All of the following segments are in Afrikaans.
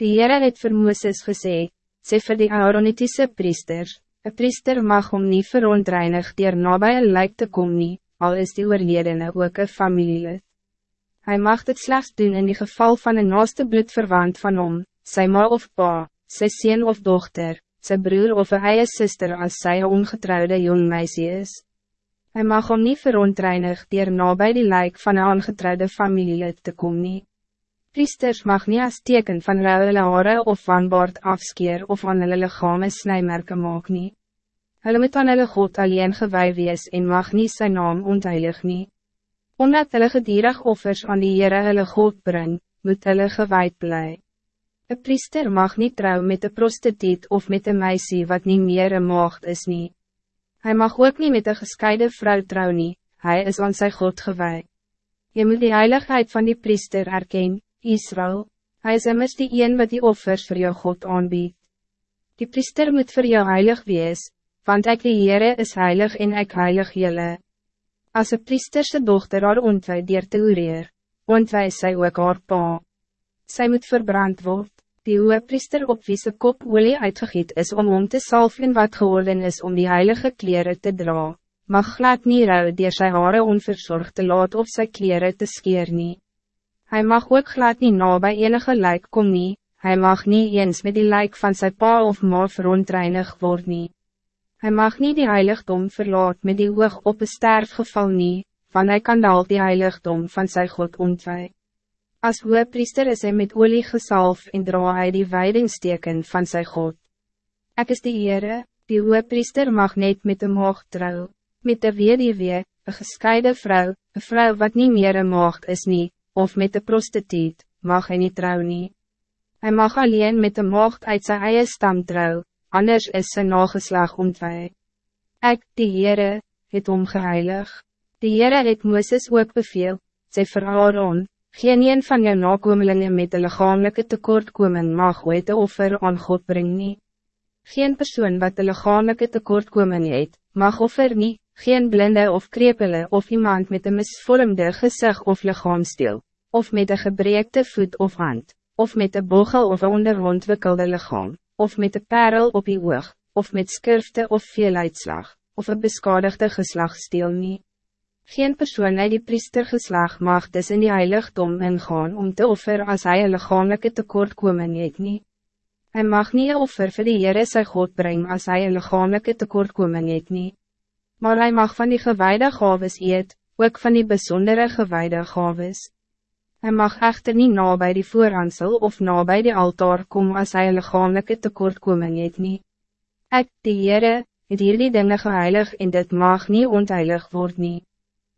Die Heere het vir Mooses gesê, sê vir die Aaronitiese priesters, een priester mag om niet verontreinig dier nabij een lijk te kom nie, al is die oorledene ook een familielid. Hij mag het slechts doen in die geval van een naaste bloedverwant van hom, sy ma of pa, sy sien of dochter, sy broer of een eie sister als sy een ongetrouwde jong meisje is. Hij mag om niet verontreinig dier nabij die lijk van een ongetrouwde familielid te kom nie. Priesters mag niet als teken van ruile hare of van bord afskeer of aan hulle lichame snijmerke maak nie. Hulle moet aan hulle God alleen gewaai wees en mag niet zijn naam ontheilig nie. Omdat hulle gedierig offers aan die Heere hulle God bring, moet hulle gewaad bly. Een priester mag niet trouw met een prostituut of met een meisje wat niet meer een maagd is nie. Hij mag ook niet met een gescheiden vrouw trouw nie, hij is aan zijn God gewaai. Je moet die heiligheid van die priester erkennen, Israël, hij is immers die een wat die offers voor jou God aanbiedt. Die priester moet voor jou heilig wees, want ek die Heere is heilig en ek heilig jylle. As een priesterse dochter haar ontwij dier te oreer, ontwij sy ook haar pa. Sy moet verbrand word, die hoge priester op wie sy kop olie uitgegiet is om om te salven wat geworden is om die heilige kleren te dra, mag glad nie rouw dier sy hare onverzorgd te laat of sy kleren te skeer nie. Hij mag ook glad niet na bij enige lijk kom nie, hy mag niet eens met die lijk van zijn pa of ma verontreinig word nie. Hy mag niet die heiligdom verlaat met die hoog op een sterfgeval nie, van hij kan al die heiligdom van zijn God ontwij. Hoge priester is hij met olie gesalf en dra hy die weidingsteken van zijn God. Ik is de Heere, die priester mag niet met de maagd trouw, met de weduwee, een gescheiden vrouw, een vrouw wat niet meer een maagd is niet of met de prostituut, mag hij niet trouw nie. Hij mag alleen met de maagd uit zijn eigen stam trouw, anders is zijn nageslag ontwij. Ek, die Heere, het omgeheilig. Die Heere het Mooses ook beveel, sê vir Aaron, geen een van jou nakomelingen met de lichamelijke tekortkoming mag ooit de offer aan God bring nie. Geen persoon wat de lichamelijke tekortkoming het, mag offer nie, geen blinde of krepele of iemand met een misvormde gezicht of lichaamstil, of met een gebreekte voet of hand, of met een bogel of een onderontwikkelde lichaam, of met een parel op die oog, of met skirfte of veeluitslag, of een beskadigde geslachtsdeel nie. Geen persoon uit die priestergeslag mag dus in die heiligdom ingaan om te offer als hij een lichamelijke tekortkoming het nie. Hij mag niet een offer voor die Heere sy God brengen als hij een lichamelijke tekortkoming het nie maar hij mag van die gewijde gaves eet, ook van die bijzondere gewijde gaves. Hij mag echter niet na bij die voorhansel of na bij die altaar komen als hij lichamelijke tekortkoming het nie. Ek, die Heere, het hierdie dinge geheilig en dit mag niet ontheilig word nie.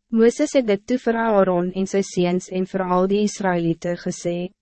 Mooses het dit toe vir Aaron en sy seens en vir al die Israëlieten gesê.